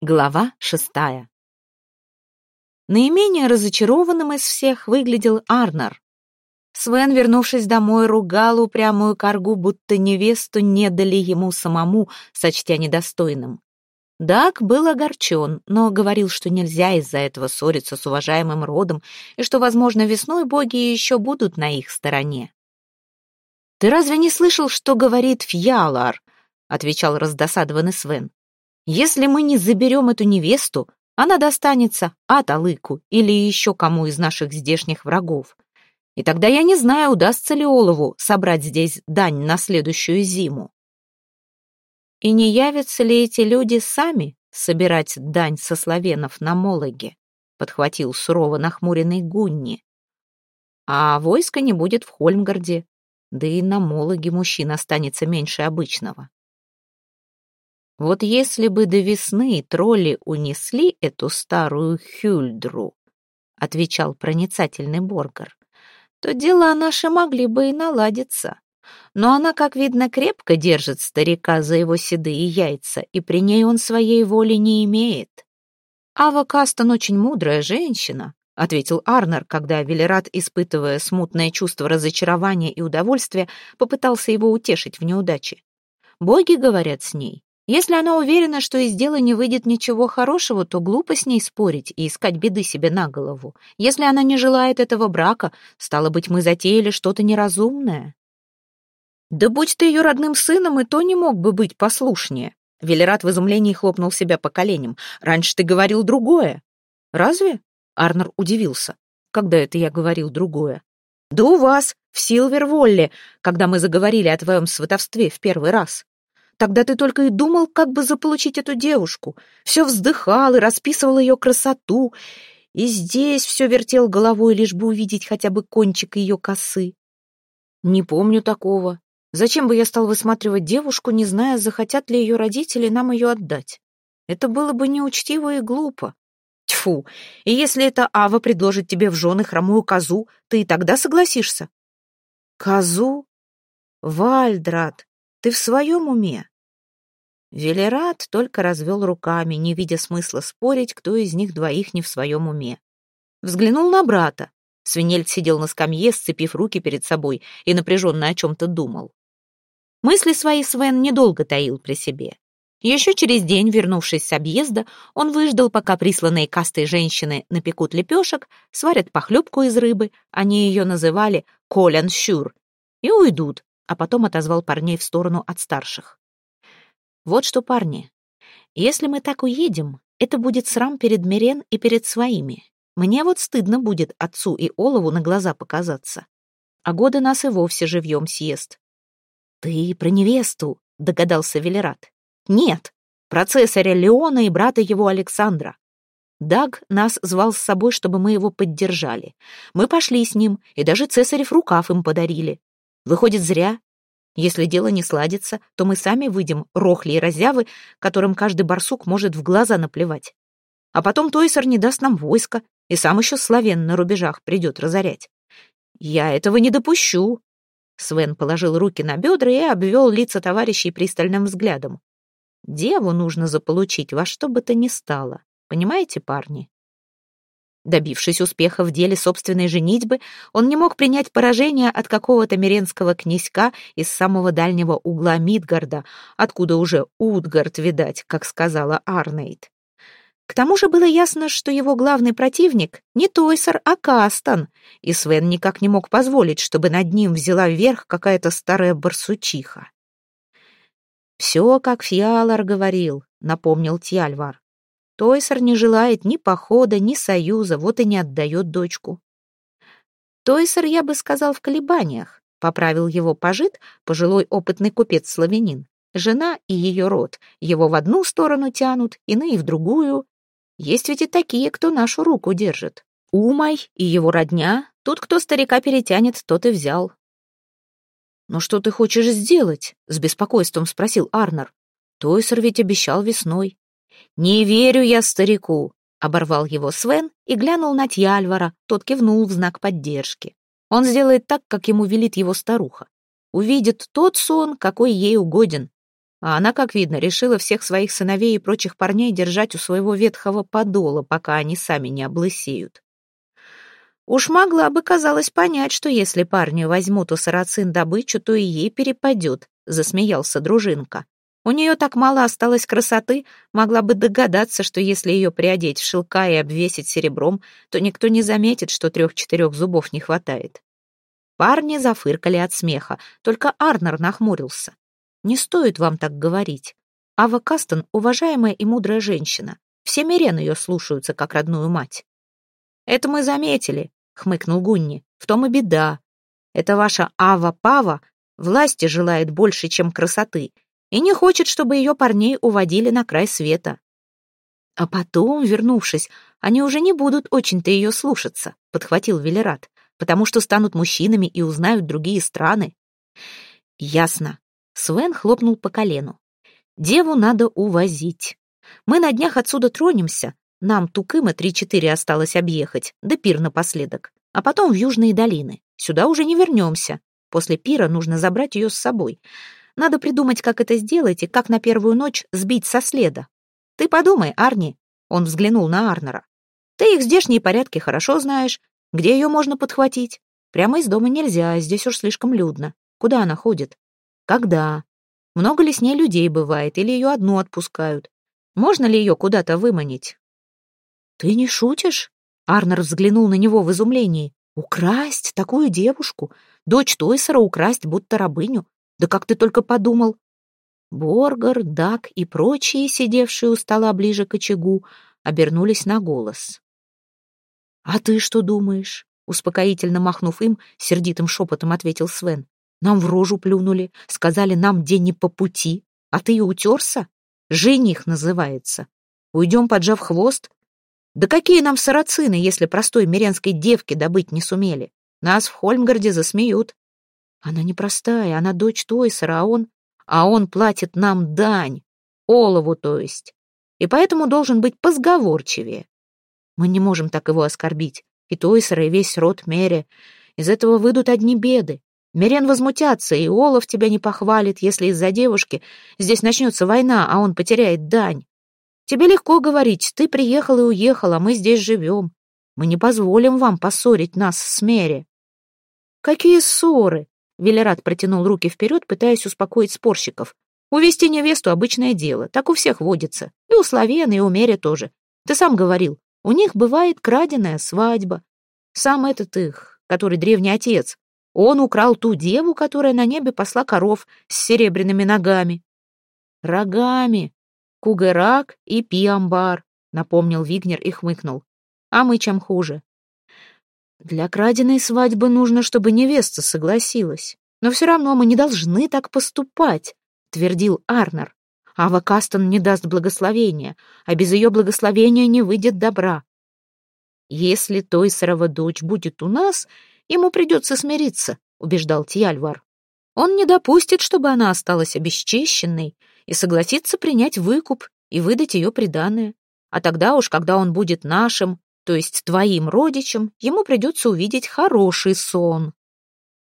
Глава шестая. Наименее разочарованным из всех выглядел Арнар. Свен, вернувшись домой, ругал упрямую коргу, будто невесту не дали ему самому, сочтя недостойным. Даг был огорчен, но говорил, что нельзя из-за этого ссориться с уважаемым родом и что, возможно, весной боги еще будут на их стороне. «Ты разве не слышал, что говорит Фьялар?» — отвечал раздосадованный Свен. Если мы не заберем эту невесту, она достанется Аталыку или еще кому из наших здешних врагов. И тогда я не знаю, удастся ли Олову собрать здесь дань на следующую зиму. И не явятся ли эти люди сами собирать дань со славенов на Мологе? Подхватил сурово нахмуренный Гунни. А войска не будет в Хольмгарде, да и на Мологе мужчин останется меньше обычного. Вот если бы до весны тролли унесли эту старую Хюльдру, отвечал проницательный Боргар, то дела наши могли бы и наладиться. Но она, как видно, крепко держит старика за его седые яйца, и при ней он своей воли не имеет. Ава Кастон очень мудрая женщина, ответил Арнер, когда Велерат, испытывая смутное чувство разочарования и удовольствия, попытался его утешить в неудаче. Боги говорят с ней, если она уверена, что из дела не выйдет ничего хорошего, то глупо с ней спорить и искать беды себе на голову. Если она не желает этого брака, стало быть, мы затеяли что-то неразумное. Да будь ты ее родным сыном, и то не мог бы быть послушнее. Велерат в изумлении хлопнул себя по коленям. Раньше ты говорил другое. Разве? Арнер удивился. Когда это я говорил другое? Да у вас, в Силверволле, когда мы заговорили о твоем сватовстве в первый раз. Тогда ты только и думал, как бы заполучить эту девушку. Все вздыхал и расписывал ее красоту. И здесь все вертел головой, лишь бы увидеть хотя бы кончик ее косы. Не помню такого. Зачем бы я стал высматривать девушку, не зная, захотят ли ее родители нам ее отдать? Это было бы неучтиво и глупо. Тьфу! И если эта Ава предложит тебе в жены хромую козу, ты и тогда согласишься? Козу? Вальдрат, ты в своем уме? Велерат только развел руками, не видя смысла спорить, кто из них двоих не в своем уме. Взглянул на брата. Свинельд сидел на скамье, сцепив руки перед собой, и напряженно о чем-то думал. Мысли свои Свен недолго таил при себе. Еще через день, вернувшись с объезда, он выждал, пока присланные кастой женщины напекут лепешек, сварят похлебку из рыбы, они ее называли «колян щур», и уйдут, а потом отозвал парней в сторону от старших. «Вот что, парни, если мы так уедем, это будет срам перед Мирен и перед своими. Мне вот стыдно будет отцу и Олову на глаза показаться. А годы нас и вовсе живьем съест». «Ты про невесту», — догадался Велерат. «Нет, про цесаря Леона и брата его Александра. Даг нас звал с собой, чтобы мы его поддержали. Мы пошли с ним, и даже цесарев рукав им подарили. Выходит, зря. Если дело не сладится, то мы сами выйдем рохли и разявы, которым каждый барсук может в глаза наплевать. А потом Тойсер не даст нам войска, и сам еще славен на рубежах придет разорять. Я этого не допущу. Свен положил руки на бедра и обвел лица товарищей пристальным взглядом. Деву нужно заполучить во что бы то ни стало. Понимаете, парни? Добившись успеха в деле собственной женитьбы, он не мог принять поражение от какого-то миренского князька из самого дальнего угла Мидгарда, откуда уже Утгард, видать, как сказала Арнейд. К тому же было ясно, что его главный противник не Тойсер, а Кастон, и Свен никак не мог позволить, чтобы над ним взяла вверх какая-то старая барсучиха. «Все, как Фиалар говорил», — напомнил Тьяльвар. Тойсер не желает ни похода, ни союза, вот и не отдает дочку. Тойсер, я бы сказал, в колебаниях, поправил его пожит, пожилой опытный купец-славянин. Жена и ее род его в одну сторону тянут, иные в другую. Есть ведь и такие, кто нашу руку держит. Умай и его родня, тут кто старика перетянет, тот и взял. «Но что ты хочешь сделать?» — с беспокойством спросил Арнер. «Тойсер ведь обещал весной». «Не верю я старику», — оборвал его Свен и глянул на Тьяльвара, тот кивнул в знак поддержки. Он сделает так, как ему велит его старуха. Увидит тот сон, какой ей угоден. А она, как видно, решила всех своих сыновей и прочих парней держать у своего ветхого подола, пока они сами не облысеют. Уж могла бы, казалось, понять, что если парни возьмут у сарацин добычу, то и ей перепадет, засмеялся дружинка. У нее так мало осталось красоты, могла бы догадаться, что если ее приодеть в шелка и обвесить серебром, то никто не заметит, что трех-четырех зубов не хватает. Парни зафыркали от смеха, только Арнер нахмурился. «Не стоит вам так говорить. Ава Кастон — уважаемая и мудрая женщина. Все Мирен ее слушаются, как родную мать». «Это мы заметили», — хмыкнул Гунни. «В том и беда. Это ваша Ава-Пава власти желает больше, чем красоты, и не хочет, чтобы ее парней уводили на край света. А потом, вернувшись, они уже не будут очень-то ее слушаться, подхватил Велерат, потому что станут мужчинами и узнают другие страны. Ясно. Свен хлопнул по колену. Деву надо увозить. Мы на днях отсюда тронемся. Нам Тукыма три-четыре осталось объехать, да пир напоследок. А потом в Южные долины. Сюда уже не вернемся. После пира нужно забрать ее с собой. Надо придумать, как это сделать и как на первую ночь сбить со следа. Ты подумай, Арни. Он взглянул на Арнера. Ты их здешние порядки хорошо знаешь. Где ее можно подхватить? Прямо из дома нельзя, здесь уж слишком людно. Куда она ходит? Когда? Много ли с ней людей бывает, или ее одну отпускают? Можно ли ее куда-то выманить? Ты не шутишь? Арнер взглянул на него в изумлении. Украсть такую девушку? Дочь Тойсера украсть, будто рабыню? Да как ты только подумал!» Боргар, Дак и прочие, сидевшие у стола ближе к очагу, обернулись на голос. «А ты что думаешь?» Успокоительно махнув им, сердитым шепотом ответил Свен. «Нам в рожу плюнули, сказали нам день не по пути, а ты и утерся? Жених называется. Уйдем, поджав хвост? Да какие нам сарацины, если простой мирянской девки добыть не сумели? Нас в Хольмгарде засмеют. Она непростая, она дочь Тойсера, а он... А он платит нам дань, олову, то есть. И поэтому должен быть позговорчивее. Мы не можем так его оскорбить. И Тойсера, и весь род Мере. Из этого выйдут одни беды. Мерен возмутятся, и Олов тебя не похвалит, если из-за девушки здесь начнется война, а он потеряет дань. Тебе легко говорить, ты приехал и уехал, а мы здесь живем. Мы не позволим вам поссорить нас с Мере. Какие ссоры? Велерат протянул руки вперед, пытаясь успокоить спорщиков. «Увести невесту — обычное дело, так у всех водится. И у Славена, и у Меря тоже. Ты сам говорил, у них бывает краденая свадьба. Сам этот их, который древний отец, он украл ту деву, которая на небе посла коров с серебряными ногами. Рогами. Кугерак и Пиамбар, напомнил Вигнер и хмыкнул. А мы чем хуже? Для краденой свадьбы нужно, чтобы невеста согласилась. Но все равно мы не должны так поступать, твердил Арнер. Ава Кастон не даст благословения, а без ее благословения не выйдет добра. Если Тойсерова дочь будет у нас, ему придется смириться, убеждал Тьяльвар. Он не допустит, чтобы она осталась обесчещенной и согласится принять выкуп и выдать ее приданое. А тогда уж, когда он будет нашим, то есть твоим родичам, ему придется увидеть хороший сон.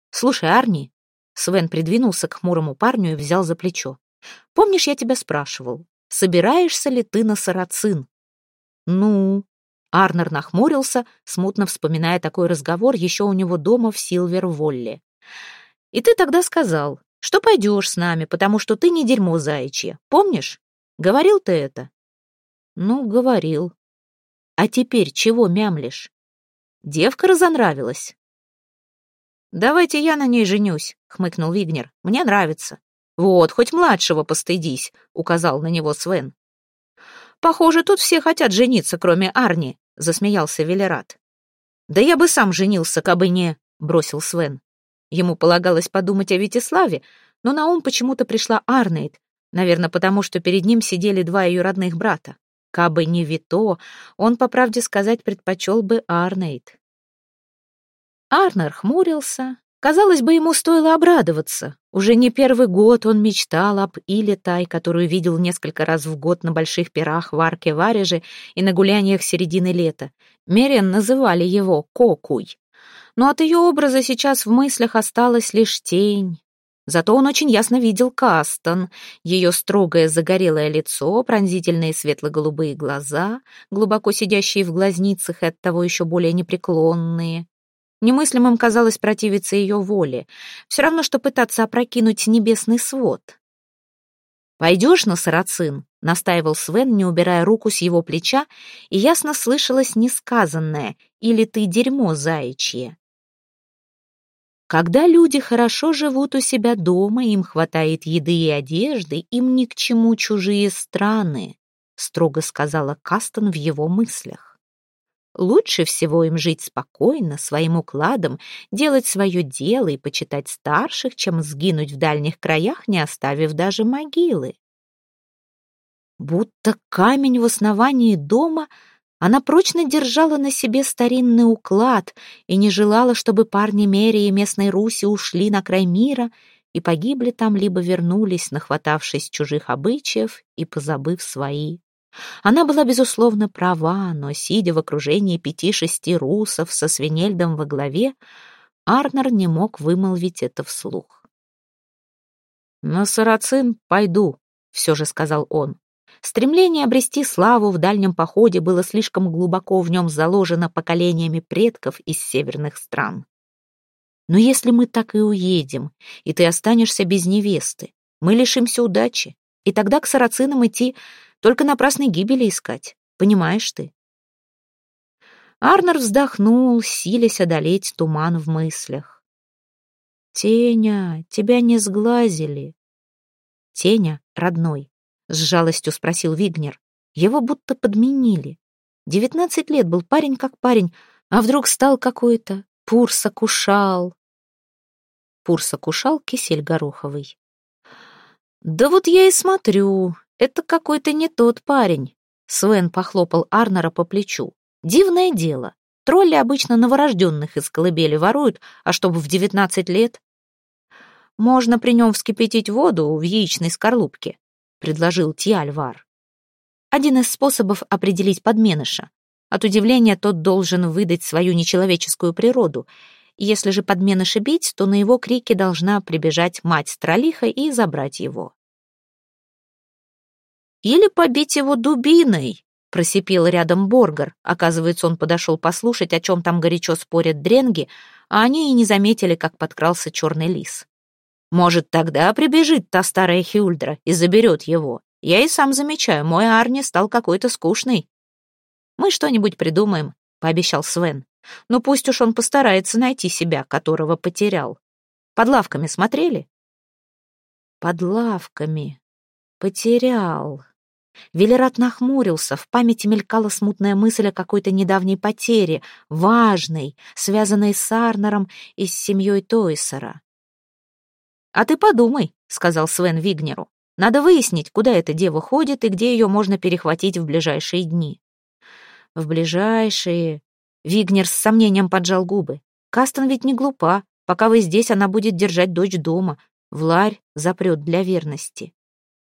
Слушай, Арни, Свен придвинулся к хмурому парню и взял за плечо. Помнишь, я тебя спрашивал, собираешься ли ты на сарацин? Ну, Арнер нахмурился, смутно вспоминая такой разговор еще у него дома в Силвер-Волле. И ты тогда сказал, что пойдешь с нами, потому что ты не дерьмо заячье. Помнишь? Говорил ты это? Ну, говорил. А теперь чего мямлишь? Девка разонравилась. «Давайте я на ней женюсь», — хмыкнул Вигнер. «Мне нравится». «Вот, хоть младшего постыдись», — указал на него Свен. «Похоже, тут все хотят жениться, кроме Арни», — засмеялся Велерат. «Да я бы сам женился, кабы не...» — бросил Свен. Ему полагалось подумать о Витиславе, но на ум почему-то пришла Арнейд, наверное, потому что перед ним сидели два ее родных брата. Кабы не Вито, он, по правде сказать, предпочел бы Арнейд. Арнер хмурился. Казалось бы, ему стоило обрадоваться. Уже не первый год он мечтал об Илетай, которую видел несколько раз в год на больших пирах в арке Вареже и на гуляниях середины лета. Мерен называли его Кокуй. Но от ее образа сейчас в мыслях осталась лишь тень. Зато он очень ясно видел Кастон, ее строгое загорелое лицо, пронзительные светло-голубые глаза, глубоко сидящие в глазницах и оттого еще более непреклонные. Немыслимым казалось противиться ее воле. Все равно, что пытаться опрокинуть небесный свод. «Пойдешь на сарацин?» — настаивал Свен, не убирая руку с его плеча, и ясно слышалось несказанное «или ты дерьмо заячье». Когда люди хорошо живут у себя дома, им хватает еды и одежды, им ни к чему чужие страны, строго сказала Кастон в его мыслях. Лучше всего им жить спокойно, своим укладом, делать свое дело и почитать старших, чем сгинуть в дальних краях, не оставив даже могилы. Будто камень в основании дома — она прочно держала на себе старинный уклад и не желала, чтобы парни Мерии и местной Руси ушли на край мира и погибли там, либо вернулись, нахватавшись чужих обычаев и позабыв свои. Она была, безусловно, права, но, сидя в окружении пяти-шести русов со свинельдом во главе, Арнер не мог вымолвить это вслух. «На сарацин пойду», — все же сказал он. Стремление обрести славу в дальнем походе было слишком глубоко в нем заложено поколениями предков из северных стран. Но если мы так и уедем, и ты останешься без невесты, мы лишимся удачи, и тогда к сарацинам идти только напрасной гибели искать, понимаешь ты? Арнер вздохнул, силясь одолеть туман в мыслях. «Теня, тебя не сглазили». Теня, родной, с жалостью спросил Вигнер. Его будто подменили. Девятнадцать лет был парень как парень, а вдруг стал какой-то Пурса-кушал. Пурса-кушал кисель гороховый. «Да вот я и смотрю, это какой-то не тот парень», — Свен похлопал Арнера по плечу. «Дивное дело. Тролли обычно новорожденных из колыбели воруют, а чтобы в девятнадцать лет...» «Можно при нем вскипятить воду в яичной скорлупке предложил Тиальвар. Один из способов определить подменыша. От удивления тот должен выдать свою нечеловеческую природу. Если же подменыша бить, то на его крики должна прибежать мать Тролиха и забрать его. «Или побить его дубиной», — просипел рядом Боргар. Оказывается, он подошел послушать, о чем там горячо спорят дренги, а они и не заметили, как подкрался черный лис. Может, тогда прибежит та старая Хюльдра и заберет его. Я и сам замечаю, мой Арни стал какой-то скучный. Мы что-нибудь придумаем, пообещал Свен. Ну пусть уж он постарается найти себя, которого потерял. Под лавками смотрели? Под лавками. Потерял. Велерат нахмурился, в памяти мелькала смутная мысль о какой-то недавней потере, важной, связанной с Арнером и с семьей Тойсера. «А ты подумай», — сказал Свен Вигнеру. «Надо выяснить, куда эта дева ходит и где ее можно перехватить в ближайшие дни». «В ближайшие...» Вигнер с сомнением поджал губы. «Кастон ведь не глупа. Пока вы здесь, она будет держать дочь дома. В ларь запрет для верности.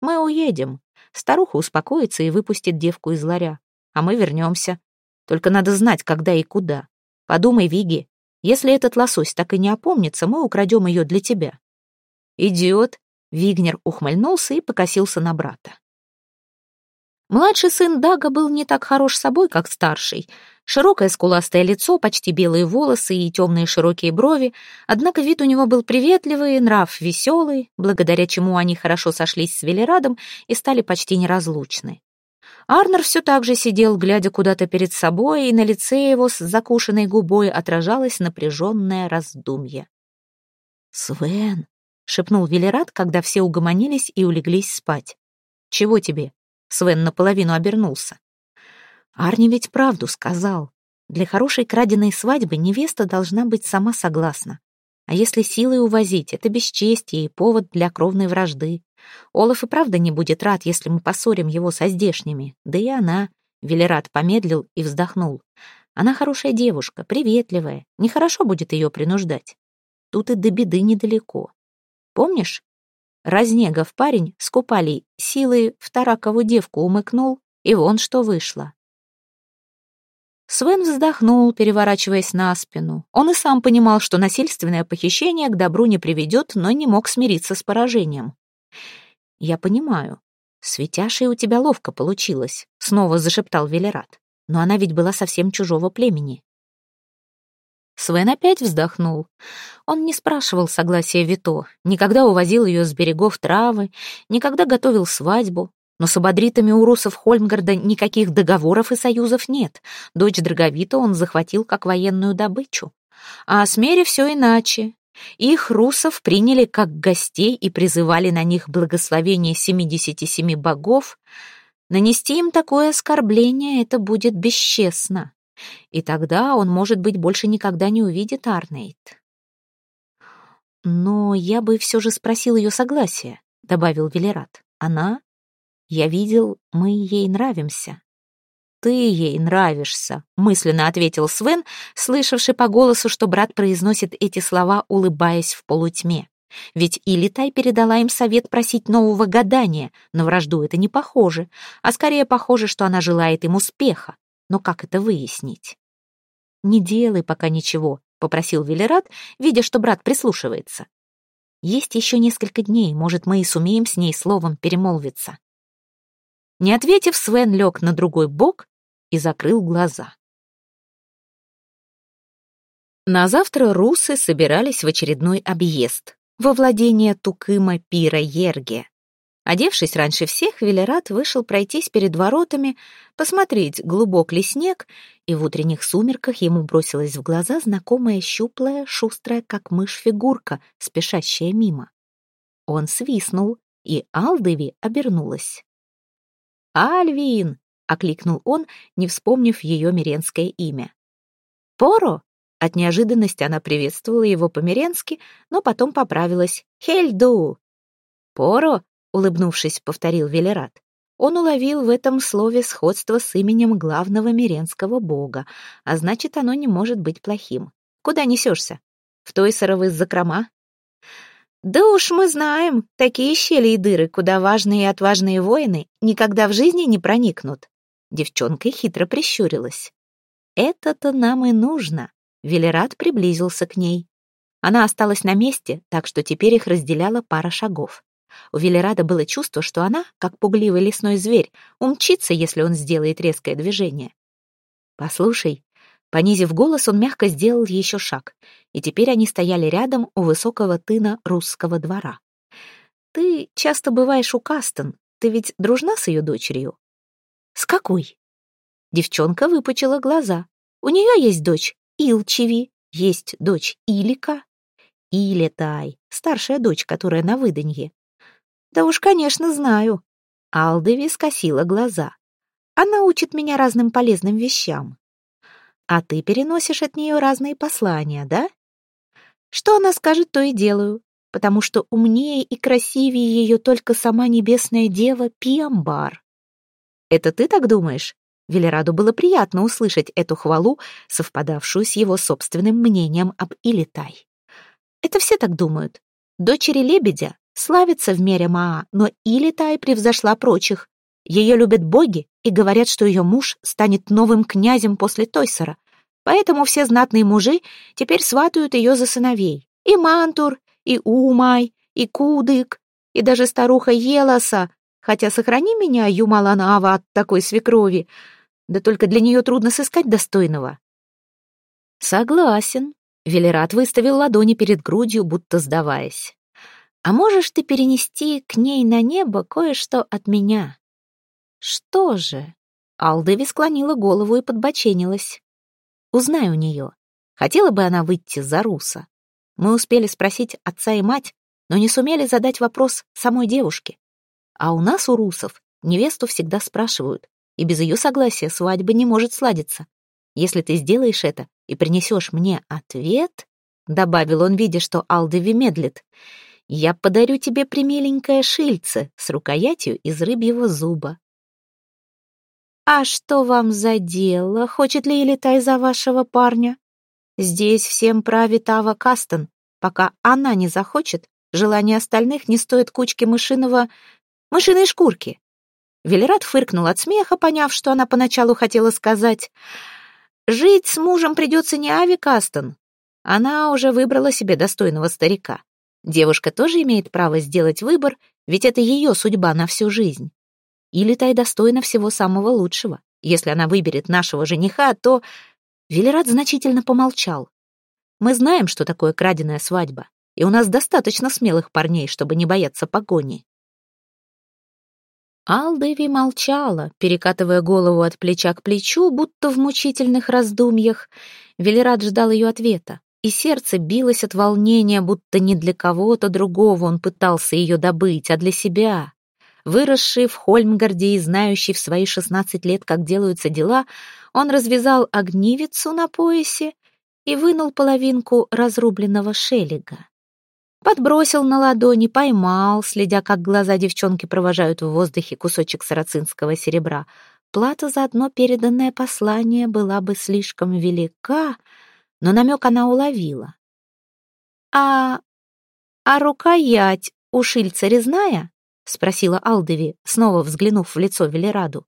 Мы уедем. Старуха успокоится и выпустит девку из ларя. А мы вернемся. Только надо знать, когда и куда. Подумай, Виги, если этот лосось так и не опомнится, мы украдем ее для тебя. «Идиот!» — Вигнер ухмыльнулся и покосился на брата. Младший сын Дага был не так хорош собой, как старший. Широкое скуластое лицо, почти белые волосы и темные широкие брови, однако вид у него был приветливый, нрав веселый, благодаря чему они хорошо сошлись с Велерадом и стали почти неразлучны. Арнер все так же сидел, глядя куда-то перед собой, и на лице его с закушенной губой отражалось напряженное раздумье. «Свен!» Шепнул Велерат, когда все угомонились и улеглись спать. «Чего тебе?» Свен наполовину обернулся. «Арни ведь правду сказал. Для хорошей краденой свадьбы невеста должна быть сама согласна. А если силой увозить, это бесчестие и повод для кровной вражды. Олаф и правда не будет рад, если мы поссорим его со здешними. Да и она...» Велерат помедлил и вздохнул. «Она хорошая девушка, приветливая. Нехорошо будет ее принуждать. Тут и до беды недалеко. Помнишь? Разнегов парень с купалей силой в таракову девку умыкнул, и вон что вышло. Свен вздохнул, переворачиваясь на спину. Он и сам понимал, что насильственное похищение к добру не приведет, но не мог смириться с поражением. «Я понимаю. Светяшей у тебя ловко получилось», — снова зашептал Велерат. «Но она ведь была совсем чужого племени». Свен опять вздохнул. Он не спрашивал согласия Вито, никогда увозил ее с берегов травы, никогда готовил свадьбу, но с ободритами у русов Хольмгарда никаких договоров и союзов нет. Дочь Драговита он захватил как военную добычу. А о Смере все иначе. Их русов приняли как гостей и призывали на них благословение 77 богов. Нанести им такое оскорбление — это будет бесчестно. И тогда он, может быть, больше никогда не увидит Арнейд. «Но я бы все же спросил ее согласия», — добавил Велерат. «Она я видел, мы ей нравимся». «Ты ей нравишься», — мысленно ответил Свен, слышавший по голосу, что брат произносит эти слова, улыбаясь в полутьме. Ведь Илитай передала им совет просить нового гадания, на вражду это не похоже, а скорее похоже, что она желает им успеха. Но как это выяснить? «Не делай пока ничего», — попросил Велерат, видя, что брат прислушивается. «Есть еще несколько дней, может, мы и сумеем с ней словом перемолвиться». Не ответив, Свен лег на другой бок и закрыл глаза. На завтра русы собирались в очередной объезд во владение Тукыма Пира Ерге. Одевшись раньше всех, Велерат вышел пройтись перед воротами, посмотреть, глубок ли снег, и в утренних сумерках ему бросилась в глаза знакомая щуплая, шустрая, как мышь фигурка, спешащая мимо. Он свистнул, и Алдеви обернулась. «Альвин!» — окликнул он, не вспомнив ее миренское имя. «Поро!» — от неожиданности она приветствовала его по-миренски, но потом поправилась. «Хельду!» «Поро!» — улыбнувшись, повторил Велерат. Он уловил в этом слове сходство с именем главного миренского бога, а значит, оно не может быть плохим. «Куда несешься? В той сыровы закрома?» Да уж мы знаем, такие щели и дыры, куда важные и отважные воины никогда в жизни не проникнут. Девчонка хитро прищурилась. Это-то нам и нужно. Велерат приблизился к ней. Она осталась на месте, так что теперь их разделяла пара шагов. У Велерада было чувство, что она, как пугливый лесной зверь, умчится, если он сделает резкое движение. «Послушай», Понизив голос, он мягко сделал еще шаг, и теперь они стояли рядом у высокого тына русского двора. «Ты часто бываешь у Кастон. Ты ведь дружна с ее дочерью?» «С какой?» Девчонка выпучила глаза. «У нее есть дочь Илчеви, есть дочь Илика. Илетай, старшая дочь, которая на выданье». «Да уж, конечно, знаю». Алдеви скосила глаза. «Она учит меня разным полезным вещам. А ты переносишь от нее разные послания, да? Что она скажет, то и делаю, потому что умнее и красивее ее только сама небесная дева Пиамбар. Это ты так думаешь? Велераду было приятно услышать эту хвалу, совпадавшую с его собственным мнением об Илитай. Это все так думают. Дочери лебедя славятся в мире Маа, но Илитай превзошла прочих. Ее любят боги и говорят, что ее муж станет новым князем после Тойсера. Поэтому все знатные мужи теперь сватают ее за сыновей. И Мантур, и Умай, и Кудык, и даже старуха Елоса, хотя сохрани меня, Юмаланава, от такой свекрови. Да только для нее трудно сыскать достойного. Согласен. Велерат выставил ладони перед грудью, будто сдаваясь. А можешь ты перенести к ней на небо кое-что от меня? «Что же?» Алдеви склонила голову и подбоченилась. «Узнай у нее. Хотела бы она выйти за Руса. Мы успели спросить отца и мать, но не сумели задать вопрос самой девушке. А у нас, у русов, невесту всегда спрашивают, и без ее согласия свадьба не может сладиться. Если ты сделаешь это и принесешь мне ответ, — добавил он, видя, что Алдеви медлит, — я подарю тебе примиленькое шильце с рукоятью из рыбьего зуба. «А что вам за дело? Хочет ли Элитай за вашего парня? Здесь всем правит Ава Кастон. Пока она не захочет, желание остальных не стоит кучки мышиного... мышиной шкурки». Велерат фыркнул от смеха, поняв, что она поначалу хотела сказать. Жить с мужем придется не Ави Кастон. Она уже выбрала себе достойного старика. Девушка тоже имеет право сделать выбор, ведь это ее судьба на всю жизнь. Или та и достойна всего самого лучшего. Если она выберет нашего жениха, то... Велерат значительно помолчал. Мы знаем, что такое краденая свадьба, и у нас достаточно смелых парней, чтобы не бояться погони. Алдеви молчала, перекатывая голову от плеча к плечу, будто в мучительных раздумьях. Велерат ждал ее ответа, и сердце билось от волнения, будто не для кого-то другого он пытался ее добыть, а для себя. Выросший в Хольмгарде и знающий в свои шестнадцать лет, как делаются дела, он развязал огнивицу на поясе и вынул половинку разрубленного шелега. Подбросил на ладони, поймал, следя, как глаза девчонки провожают в воздухе кусочек сарацинского серебра. Плата за одно переданное послание была бы слишком велика, но намек она уловила. «А... а рукоять у шильца резная?» — спросила Алдеви, снова взглянув в лицо Велераду.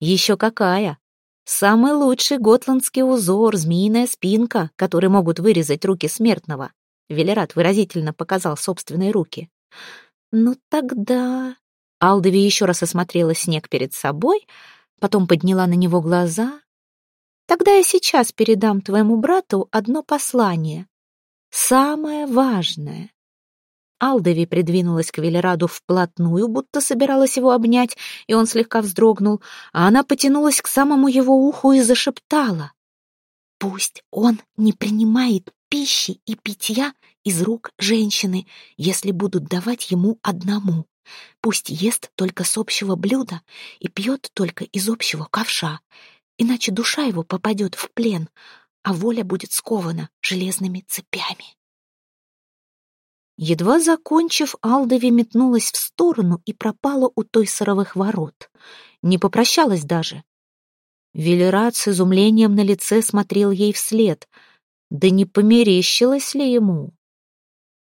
«Еще какая! Самый лучший готландский узор, змеиная спинка, который могут вырезать руки смертного. Велерат выразительно показал собственные руки. «Ну тогда...» Алдови еще раз осмотрела снег перед собой, потом подняла на него глаза. «Тогда я сейчас передам твоему брату одно послание. Самое важное». Алдови придвинулась к Велераду вплотную, будто собиралась его обнять, и он слегка вздрогнул, а она потянулась к самому его уху и зашептала. «Пусть он не принимает пищи и питья из рук женщины, если будут давать ему одному. Пусть ест только с общего блюда и пьет только из общего ковша, иначе душа его попадет в плен, а воля будет скована железными цепями. Едва закончив, Алдови метнулась в сторону и пропала у той сыровых ворот. Не попрощалась даже. Велерат с изумлением на лице смотрел ей вслед — да не померещилось ли ему?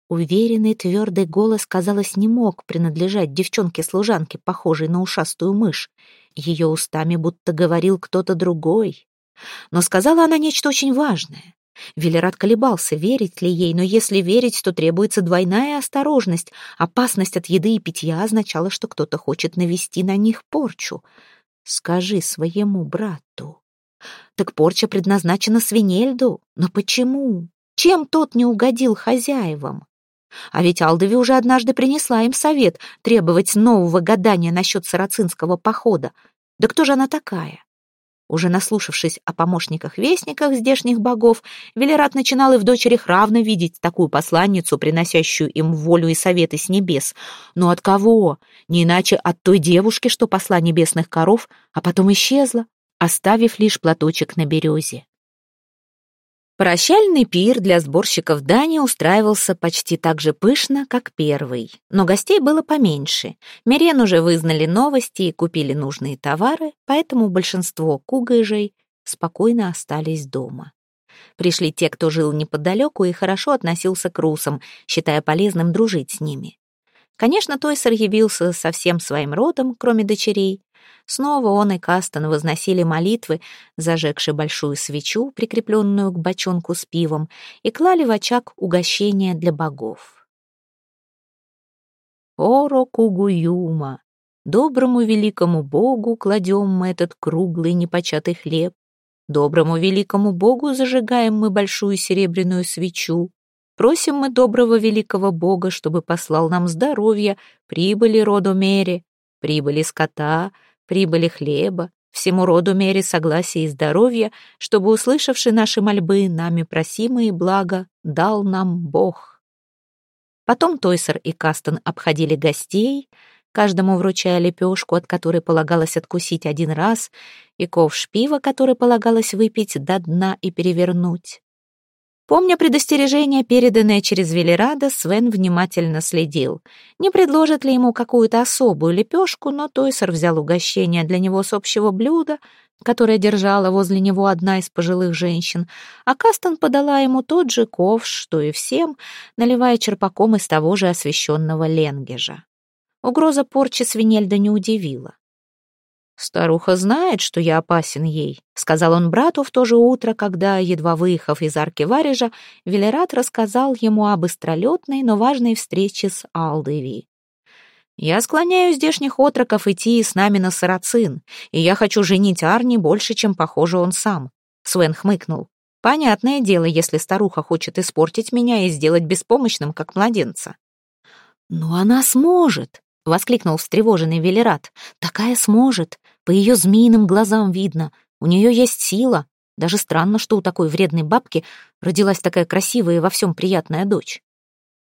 Уверенный твердый голос, казалось, не мог принадлежать девчонке-служанке, похожей на ушастую мышь. Ее устами будто говорил кто-то другой. Но сказала она нечто очень важное. Велерат колебался, верить ли ей, но если верить, то требуется двойная осторожность. Опасность от еды и питья означала, что кто-то хочет навести на них порчу. «Скажи своему брату». Так порча предназначена Свинельду. Но почему? Чем тот не угодил хозяевам? А ведь Алдови уже однажды принесла им совет требовать нового гадания насчет сарацинского похода. Да кто же она такая? Уже наслушавшись о помощниках-вестниках здешних богов, Велерат начинал и в дочерях равно видеть такую посланницу, приносящую им волю и советы с небес. Но от кого? Не иначе от той девушки, что посла небесных коров, а потом исчезла, оставив лишь платочек на березе. Прощальный пир для сборщиков дани устраивался почти так же пышно, как первый, но гостей было поменьше. Мирен уже вызнали новости и купили нужные товары, поэтому большинство кугайжей спокойно остались дома. Пришли те, кто жил неподалеку и хорошо относился к русам, считая полезным дружить с ними. Конечно, Тойсер явился со всем своим родом, кроме дочерей. Снова он и Кастон возносили молитвы, зажегши большую свечу, прикрепленную к бочонку с пивом, и клали в очаг угощения для богов. «Оро Кугуюма! Доброму великому богу кладем мы этот круглый непочатый хлеб, доброму великому богу зажигаем мы большую серебряную свечу, просим мы доброго великого бога, чтобы послал нам здоровья, прибыли роду мере, прибыли скота, прибыли хлеба, всему роду мере согласия и здоровья, чтобы, услышавши наши мольбы, нами просимые блага, дал нам Бог. Потом Тойсер и Кастон обходили гостей, каждому вручая лепешку, от которой полагалось откусить один раз, и ковш пива, который полагалось выпить до дна и перевернуть. Помня предостережение, переданное через Велерада, Свен внимательно следил. Не предложит ли ему какую-то особую лепешку, но Тойсер взял угощение для него с общего блюда, которое держала возле него одна из пожилых женщин, а Кастон подала ему тот же ковш, что и всем, наливая черпаком из того же освященного ленгежа. Угроза порчи свинельда не удивила. «Старуха знает, что я опасен ей», — сказал он брату в то же утро, когда, едва выехав из арки Варежа, Велерат рассказал ему об быстролетной, но важной встрече с Алдыви. «Я склоняю здешних отроков идти с нами на сарацин, и я хочу женить Арни больше, чем похоже он сам», — Свен хмыкнул. «Понятное дело, если старуха хочет испортить меня и сделать беспомощным, как младенца». «Но она сможет!» — воскликнул встревоженный Велерат. «Такая сможет! По ее змеиным глазам видно. У нее есть сила. Даже странно, что у такой вредной бабки родилась такая красивая и во всем приятная дочь».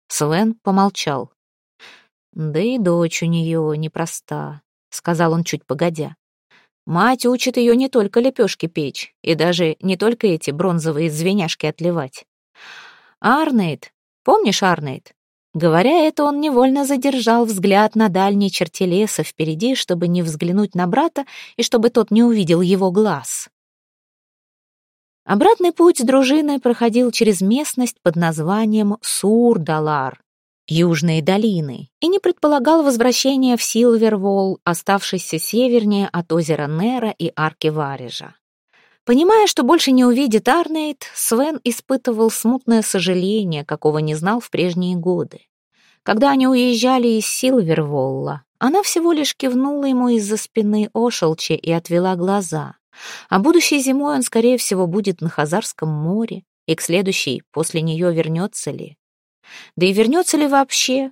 Свен помолчал. «Да и дочь у нее непроста», — сказал он чуть погодя. «Мать учит ее не только лепешки печь, и даже не только эти бронзовые звеняшки отливать. Арнейд, помнишь Арнейд? Говоря это, он невольно задержал взгляд на дальней черте леса впереди, чтобы не взглянуть на брата и чтобы тот не увидел его глаз. Обратный путь с дружиной проходил через местность под названием Сур-Далар, Южные долины, и не предполагал возвращения в Силверволл, оставшийся севернее от озера Нера и арки Варежа. Понимая, что больше не увидит Арнейд, Свен испытывал смутное сожаление, какого не знал в прежние годы. Когда они уезжали из Силверволла, она всего лишь кивнула ему из-за спины Ошелчи и отвела глаза. А будущей зимой он, скорее всего, будет на Хазарском море, и к следующей после нее вернется ли. Да и вернется ли вообще?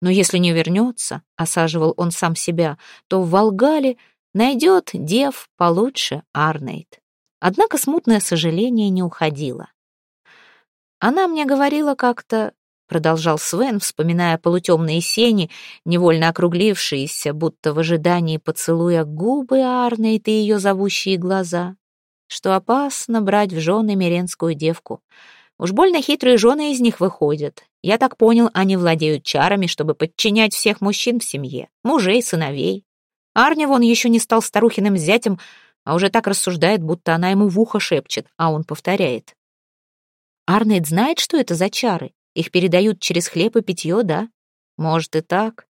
Но если не вернется, осаживал он сам себя, то в Волгале найдет дев получше Арнейд. Однако смутное сожаление не уходило. «Она мне говорила как-то», — продолжал Свен, вспоминая полутемные сени, невольно округлившиеся, будто в ожидании поцелуя губы Арнейт и ее зовущие глаза, что опасно брать в жены меренскую девку. Уж больно хитрые жены из них выходят. Я так понял, они владеют чарами, чтобы подчинять всех мужчин в семье, мужей, сыновей. Арни вон еще не стал старухиным зятем, а уже так рассуждает, будто она ему в ухо шепчет, а он повторяет. Арнейд знает, что это за чары? Их передают через хлеб и питье, да? Может и так.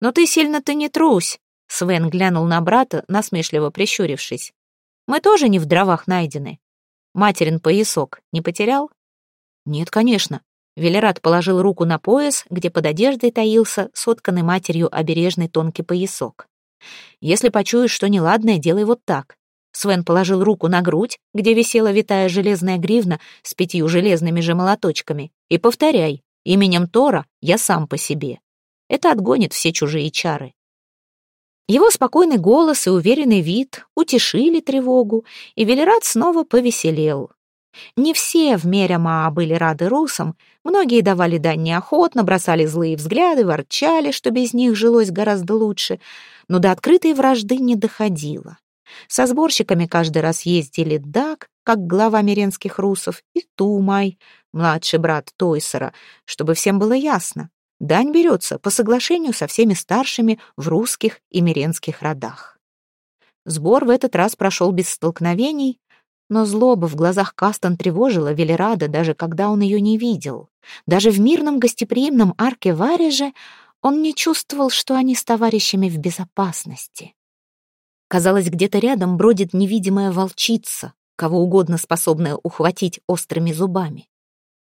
Но ты сильно-то не трусь, Свен глянул на брата, насмешливо прищурившись. Мы тоже не в дровах найдены. Материн поясок не потерял? Нет, конечно. Велерат положил руку на пояс, где под одеждой таился сотканный матерью обережный тонкий поясок. Если почуешь, что неладное, делай вот так. Свен положил руку на грудь, где висела витая железная гривна с пятью железными же молоточками, и повторяй, именем Тора я сам по себе. Это отгонит все чужие чары. Его спокойный голос и уверенный вид утешили тревогу, и Велерат снова повеселел. Не все в Мерямаа были рады русам, многие давали дань неохотно, бросали злые взгляды, ворчали, что без них жилось гораздо лучше, но до открытой вражды не доходило. Со сборщиками каждый раз ездили Дак, как глава миренских русов, и Тумай, младший брат Тойсера, чтобы всем было ясно. Дань берется по соглашению со всеми старшими в русских и миренских родах. Сбор в этот раз прошел без столкновений, но злоба в глазах Кастон тревожила Велерада, даже когда он ее не видел. Даже в мирном гостеприимном арке Вареже он не чувствовал, что они с товарищами в безопасности. Казалось, где-то рядом бродит невидимая волчица, кого угодно способная ухватить острыми зубами.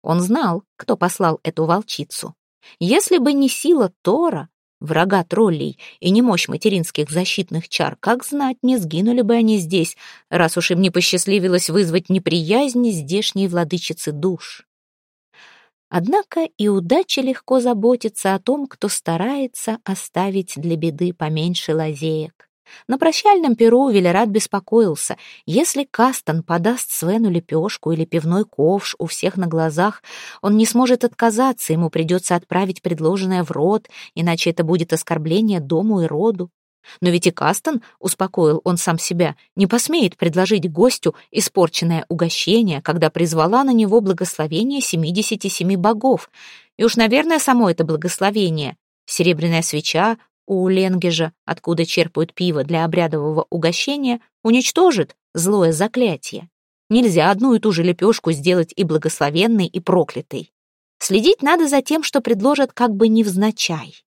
Он знал, кто послал эту волчицу. Если бы не сила Тора, врага троллей, и не мощь материнских защитных чар, как знать, не сгинули бы они здесь, раз уж им не посчастливилось вызвать неприязнь здешней владычицы душ. Однако и удача легко заботится о том, кто старается оставить для беды поменьше лазеек. На прощальном перу Велерат беспокоился. Если Кастон подаст Свену лепешку или пивной ковш у всех на глазах, он не сможет отказаться, ему придется отправить предложенное в рот, иначе это будет оскорбление дому и роду. Но ведь и Кастон, успокоил он сам себя, не посмеет предложить гостю испорченное угощение, когда призвала на него благословение семидесяти семи богов. И уж, наверное, само это благословение, серебряная свеча, у Ленгежа, откуда черпают пиво для обрядового угощения, уничтожит злое заклятие. Нельзя одну и ту же лепешку сделать и благословенной, и проклятой. Следить надо за тем, что предложат как бы невзначай.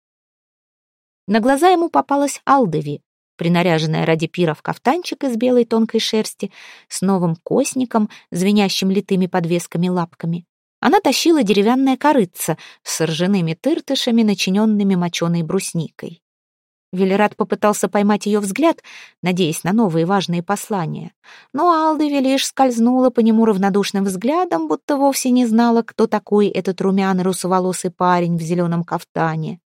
На глаза ему попалась Алдови. принаряженная ради пира в кафтанчик из белой тонкой шерсти, с новым косником, звенящим литыми подвесками лапками. Она тащила деревянное корыце с ржаными тыртышами, начиненными моченой брусникой. Велерат попытался поймать ее взгляд, надеясь на новые важные послания. Но Алдови лишь скользнула по нему равнодушным взглядом, будто вовсе не знала, кто такой этот румяный русоволосый парень в зеленом кафтане.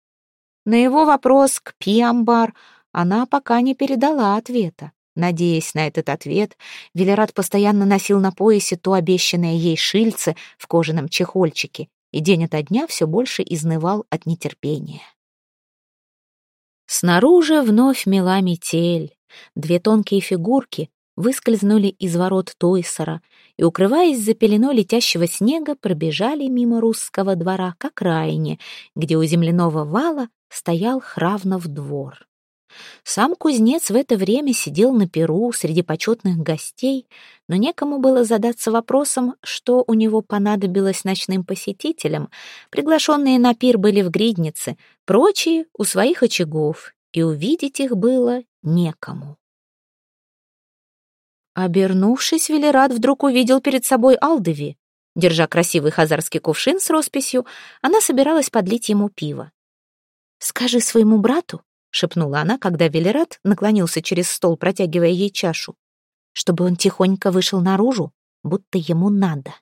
На его вопрос к Пиамбар она пока не передала ответа. Надеясь на этот ответ, Велерат постоянно носил на поясе то обещанное ей шильце в кожаном чехольчике и день ото дня все больше изнывал от нетерпения. Снаружи вновь мела метель. Две тонкие фигурки выскользнули из ворот Тойсера и, укрываясь за пеленой летящего снега, пробежали мимо русского двора к окраине, где у земляного вала стоял Хравнов двор. Сам кузнец в это время сидел на перу среди почетных гостей, но некому было задаться вопросом, что у него понадобилось ночным посетителям. Приглашенные на пир были в гриднице, прочие — у своих очагов, и увидеть их было некому. Обернувшись, Велерат вдруг увидел перед собой Алдови. Держа красивый хазарский кувшин с росписью, она собиралась подлить ему пиво. «Скажи своему брату, — шепнула она, когда Велерат наклонился через стол, протягивая ей чашу, чтобы он тихонько вышел наружу, будто ему надо.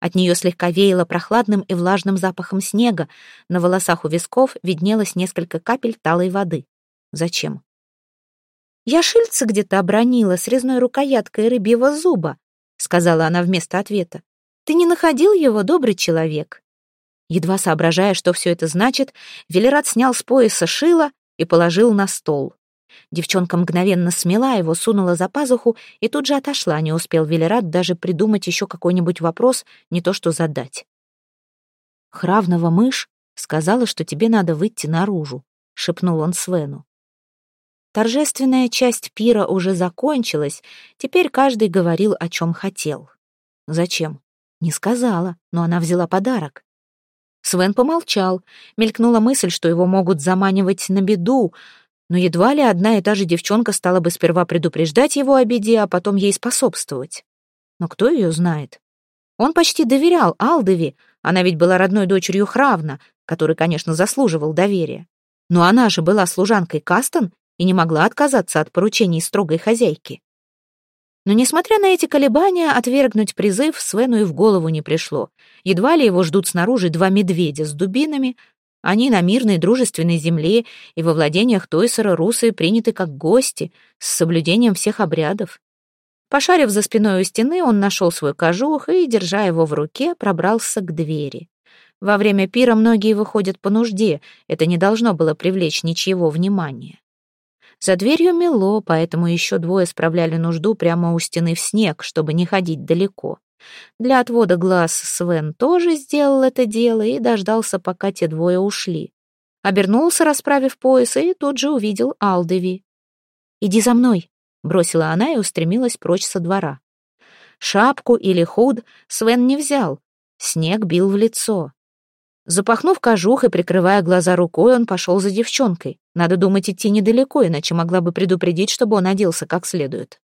От нее слегка веяло прохладным и влажным запахом снега, на волосах у висков виднелось несколько капель талой воды. Зачем? «Я шильца где-то обронила с резной рукояткой рыбьего зуба», — сказала она вместо ответа. «Ты не находил его, добрый человек?» Едва соображая, что все это значит, Велерат снял с пояса шило и положил на стол. Девчонка мгновенно смела его, сунула за пазуху и тут же отошла, не успел Велерат даже придумать еще какой-нибудь вопрос, не то что задать. «Хравного мышь сказала, что тебе надо выйти наружу», — шепнул он Свену. Торжественная часть пира уже закончилась, теперь каждый говорил, о чем хотел. Зачем? Не сказала, но она взяла подарок. Свен помолчал. Мелькнула мысль, что его могут заманивать на беду, но едва ли одна и та же девчонка стала бы сперва предупреждать его о беде, а потом ей способствовать. Но кто ее знает? Он почти доверял Алдове, она ведь была родной дочерью Хравна, который, конечно, заслуживал доверия. Но она же была служанкой Кастон и не могла отказаться от поручений строгой хозяйки. Но, несмотря на эти колебания, отвергнуть призыв Свену и в голову не пришло. Едва ли его ждут снаружи два медведя с дубинами. Они на мирной дружественной земле и во владениях Тойсера русы приняты как гости, с соблюдением всех обрядов. Пошарив за спиной у стены, он нашел свой кожух и, держа его в руке, пробрался к двери. Во время пира многие выходят по нужде, это не должно было привлечь ничьего внимания. За дверью мело, поэтому еще двое справляли нужду прямо у стены в снег, чтобы не ходить далеко. Для отвода глаз Свен тоже сделал это дело и дождался, пока те двое ушли. Обернулся, расправив пояс, и тут же увидел Алдеви. «Иди за мной», — бросила она и устремилась прочь со двора. Шапку или худ Свен не взял. Снег бил в лицо. Запахнув кожух и прикрывая глаза рукой, он пошел за девчонкой. Надо думать, идти недалеко, иначе могла бы предупредить, чтобы он оделся как следует.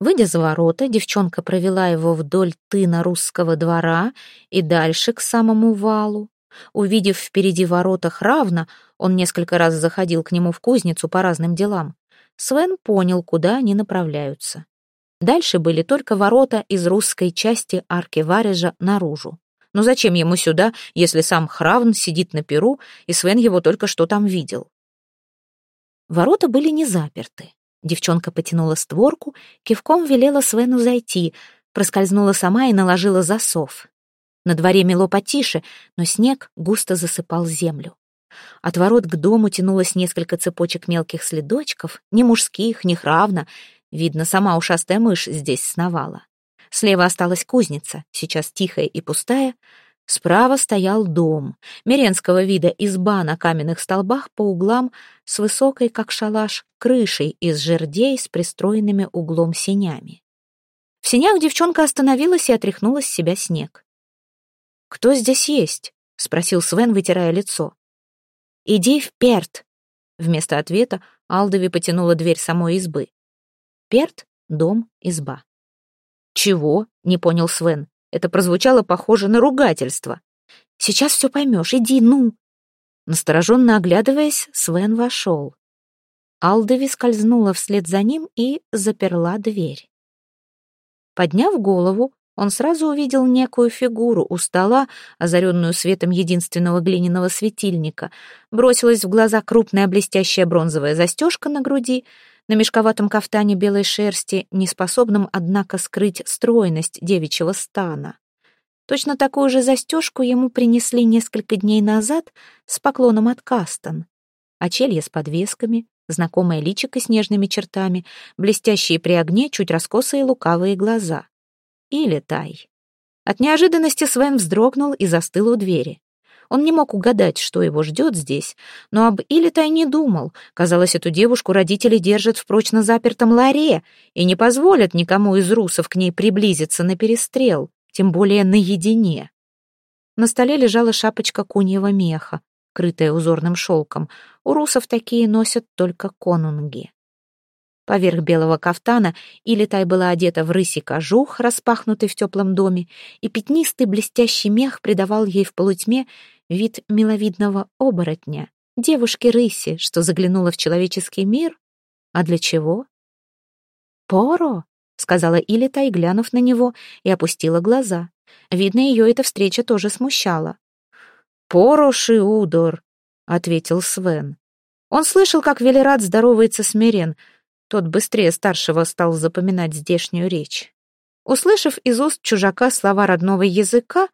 Выйдя за ворота, девчонка провела его вдоль тына русского двора и дальше к самому валу. Увидев впереди воротах равно, он несколько раз заходил к нему в кузницу по разным делам. Свен понял, куда они направляются. Дальше были только ворота из русской части арки Варежа наружу. Но зачем ему сюда, если сам Хравн сидит на перу, и Свен его только что там видел? Ворота были не заперты. Девчонка потянула створку, кивком велела Свену зайти, проскользнула сама и наложила засов. На дворе мело потише, но снег густо засыпал землю. От ворот к дому тянулось несколько цепочек мелких следочков, ни мужских, ни хравна. Видно, сама ушастая мышь здесь сновала. Слева осталась кузница, сейчас тихая и пустая. Справа стоял дом, меренского вида изба на каменных столбах по углам с высокой, как шалаш, крышей из жердей с пристроенными углом сенями. В сенях девчонка остановилась и отряхнула с себя снег. «Кто здесь есть?» — спросил Свен, вытирая лицо. «Иди в Перт», Вместо ответа Алдови потянула дверь самой избы. Перт, дом, изба. «Чего?» — не понял Свен. Это прозвучало похоже на ругательство. «Сейчас все поймешь, иди, ну!» Настороженно оглядываясь, Свен вошел. Алдови скользнула вслед за ним и заперла дверь. Подняв голову, он сразу увидел некую фигуру у стола, озаренную светом единственного глиняного светильника. Бросилась в глаза крупная блестящая бронзовая застежка на груди, на мешковатом кафтане белой шерсти, неспособном, однако, скрыть стройность девичьего стана. Точно такую же застежку ему принесли несколько дней назад с поклоном от Кастон. Очелье с подвесками, знакомое личико с нежными чертами, блестящие при огне чуть раскосые лукавые глаза и летай. От неожиданности Свен вздрогнул и застыл у двери. Он не мог угадать, что его ждет здесь, но об Илитай не думал. Казалось, эту девушку родители держат в прочно запертом ларе и не позволят никому из русов к ней приблизиться на перестрел, тем более наедине. На столе лежала шапочка куньего меха, крытая узорным шелком. У русов такие носят только конунги. Поверх белого кафтана Илитай была одета в рыси кожух, распахнутый в теплом доме, и пятнистый блестящий мех придавал ей в полутьме вид миловидного оборотня, девушки-рыси, что заглянула в человеческий мир. А для чего? «Поро», — сказала Илитай, глянув на него, и опустила глаза. Видно, ее эта встреча тоже смущала. «Поро, Шиудор», — ответил Свен. Он слышал, как Велерат здоровается с Мирен — тот быстрее старшего стал запоминать здешнюю речь. Услышав из уст чужака слова родного языка,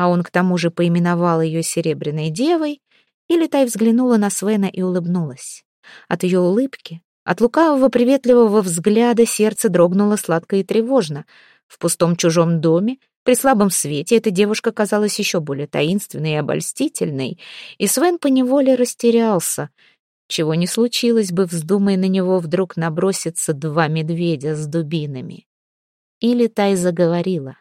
а он к тому же поименовал ее Серебряной Девой, Илитай взглянула на Свена и улыбнулась. От ее улыбки, от лукавого приветливого взгляда сердце дрогнуло сладко и тревожно. В пустом чужом доме, при слабом свете, эта девушка казалась еще более таинственной и обольстительной, и Свен поневоле растерялся — чего не случилось бы, вздумай на него вдруг наброситься два медведя с дубинами. Или Тай заговорила.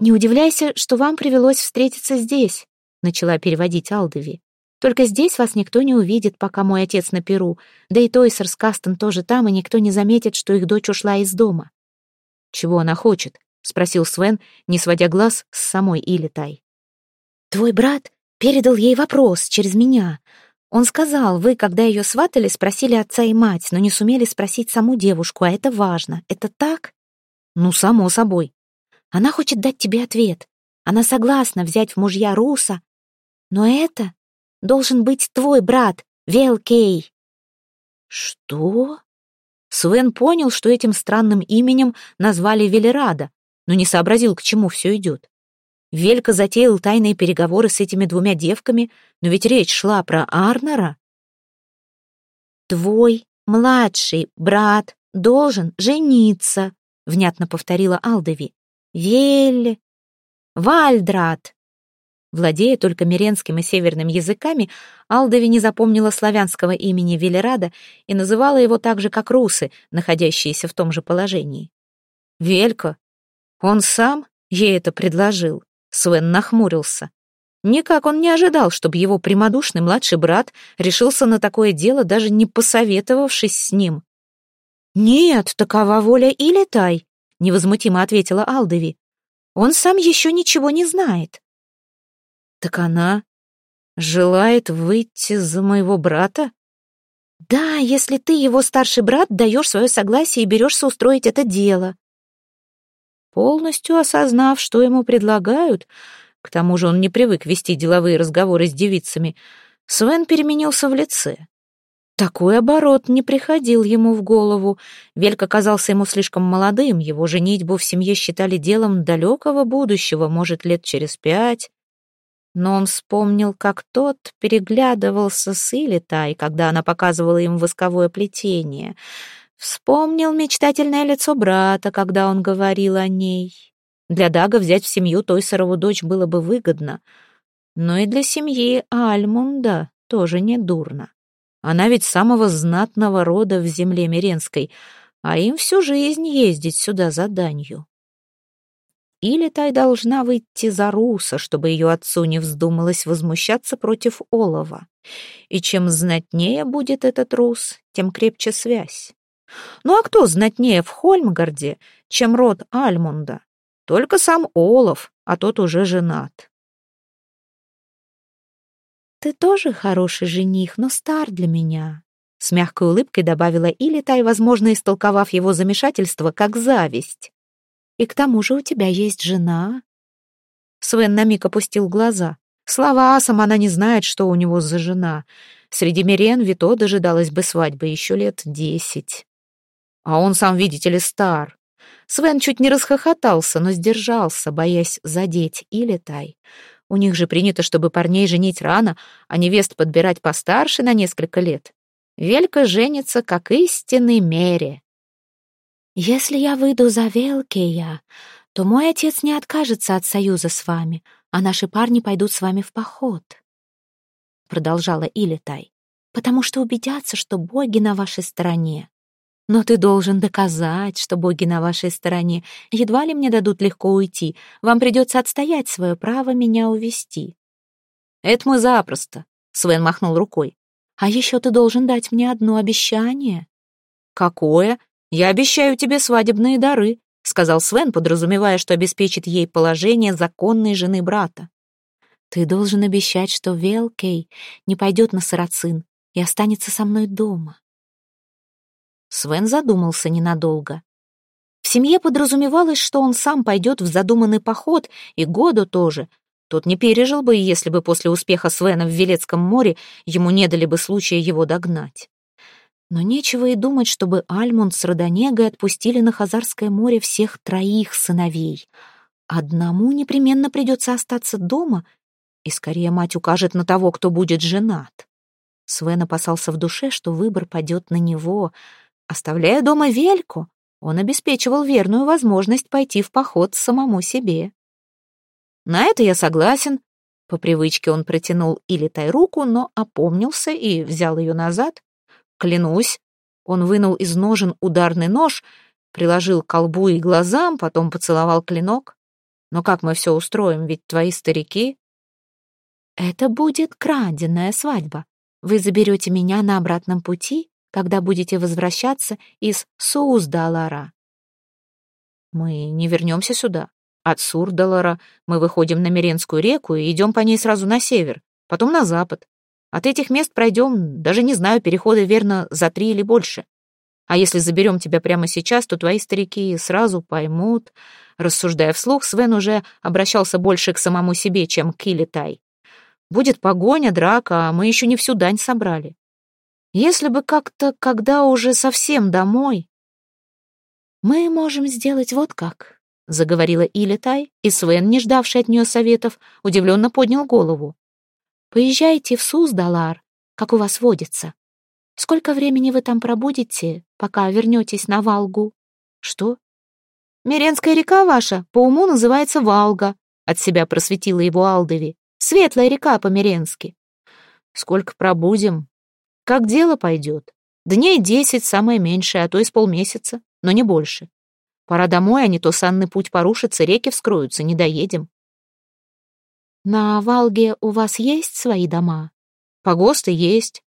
«Не удивляйся, что вам привелось встретиться здесь», — начала переводить Алдови. «Только здесь вас никто не увидит, пока мой отец на Перу, да и Тойсер с Кастон тоже там, и никто не заметит, что их дочь ушла из дома». «Чего она хочет?» — спросил Свен, не сводя глаз с самой Илитай. «Твой брат передал ей вопрос через меня. Он сказал, вы, когда ее сватали, спросили отца и мать, но не сумели спросить саму девушку, а это важно. Это так? Ну, само собой. Она хочет дать тебе ответ. Она согласна взять в мужья Руса. Но это должен быть твой брат, Велкей. Что? Свен понял, что этим странным именем назвали Велерада, но не сообразил, к чему все идет. Велька затеял тайные переговоры с этими двумя девками, но ведь речь шла про Арнера. «Твой младший брат должен жениться», — внятно повторила Алдови. «Вель... Вальдрат». Владея только миренским и северным языками, Алдови не запомнила славянского имени Велерада и называла его так же, как русы, находящиеся в том же положении. «Велька? Он сам ей это предложил?» Свен нахмурился. Никак он не ожидал, чтобы его прямодушный младший брат решился на такое дело, даже не посоветовавшись с ним. «Нет, такова воля и летай», — невозмутимо ответила Алдови. «Он сам еще ничего не знает». «Так она желает выйти за моего брата?» «Да, если ты, его старший брат, даешь свое согласие и берешься устроить это дело», Полностью осознав, что ему предлагают, к тому же он не привык вести деловые разговоры с девицами, Свен переменился в лице. Такой оборот не приходил ему в голову. Велька казался ему слишком молодым, его женитьбу в семье считали делом далекого будущего, может, лет через пять. Но он вспомнил, как тот переглядывался с Илитай, когда она показывала им восковое плетение — Вспомнил мечтательное лицо брата, когда он говорил о ней. Для Дага взять в семью Тойсерову дочь было бы выгодно, но и для семьи Альмунда тоже не дурно. Она ведь самого знатного рода в земле Миренской, а им всю жизнь ездить сюда за данью. или Тай должна выйти за Руса, чтобы ее отцу не вздумалось возмущаться против Олова. И чем знатнее будет этот Рус, тем крепче связь. Ну а кто знатнее в Хольмгарде, чем род Альмунда? Только сам Олов, а тот уже женат. «Ты тоже хороший жених, но стар для меня», — с мягкой улыбкой добавила Илитай, возможно, истолковав его замешательство как зависть. «И к тому же у тебя есть жена». Свен на миг опустил глаза. Слава асам, она не знает, что у него за жена. Среди Мирен Вито дожидалась бы свадьбы еще лет десять. А он сам, видите ли, стар. Свен чуть не расхохотался, но сдержался, боясь задеть Илитай. У них же принято, чтобы парней женить рано, а невест подбирать постарше на несколько лет. Велька женится, как истинный мере. «Если я выйду за Велкея, то мой отец не откажется от союза с вами, а наши парни пойдут с вами в поход», — продолжала Илитай, «потому что убедятся, что боги на вашей стороне. Но ты должен доказать, что боги на вашей стороне. Едва ли мне дадут легко уйти. Вам придется отстоять свое право меня увести. Это мы запросто, Свен махнул рукой. А еще ты должен дать мне одно обещание. Какое? Я обещаю тебе свадебные дары, сказал Свен, подразумевая, что обеспечит ей положение законной жены брата. Ты должен обещать, что Велкей не пойдет на сарацин и останется со мной дома. Свен задумался ненадолго. В семье подразумевалось, что он сам пойдет в задуманный поход, и году тоже. Тот не пережил бы, если бы после успеха Свена в Велецком море ему не дали бы случая его догнать. Но нечего и думать, чтобы Альмунд с Родонегой отпустили на Хазарское море всех троих сыновей. Одному непременно придется остаться дома, и скорее мать укажет на того, кто будет женат. Свен опасался в душе, что выбор падет на него — Оставляя дома Вельку, он обеспечивал верную возможность пойти в поход самому себе. На это я согласен. По привычке он протянул Илитай руку, но опомнился и взял ее назад. Клянусь, он вынул из ножен ударный нож, приложил к колбу и глазам, потом поцеловал клинок. Но как мы все устроим, ведь твои старики... Это будет краденая свадьба. Вы заберете меня на обратном пути когда будете возвращаться из Соуздалара. Мы не вернемся сюда. От Сурдалара мы выходим на Меренскую реку и идем по ней сразу на север, потом на запад. От этих мест пройдем, даже не знаю, переходы верно за три или больше. А если заберем тебя прямо сейчас, то твои старики сразу поймут. Рассуждая вслух, Свен уже обращался больше к самому себе, чем к Илитай. Будет погоня, драка, а мы еще не всю дань собрали. Если бы как-то, когда уже совсем домой... «Мы можем сделать вот как», — заговорила Илитай, и Свен, не ждавший от нее советов, удивленно поднял голову. «Поезжайте в Суздалар, как у вас водится. Сколько времени вы там пробудете, пока вернетесь на Валгу?» «Что?» «Миренская река ваша по уму называется Валга», — от себя просветила его Алдови. «Светлая река по-миренски». «Сколько пробудем?» Как дело пойдет? Дней десять, самое меньшее, а то и с полмесяца, но не больше. Пора домой, а не то санный путь порушится, реки вскроются, не доедем. На Валге у вас есть свои дома? Погосты есть.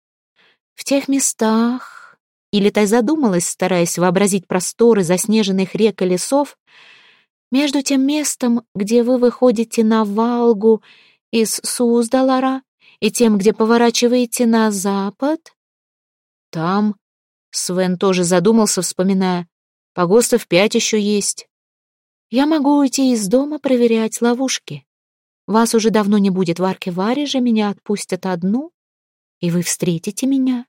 В тех местах... Или Тай задумалась, стараясь вообразить просторы заснеженных рек и лесов, между тем местом, где вы выходите на Валгу из Суздалара и тем, где поворачиваете на запад? Там... Свен тоже задумался, вспоминая. Погостов пять еще есть. Я могу уйти из дома проверять ловушки. Вас уже давно не будет в арке Варежа, меня отпустят одну, и вы встретите меня.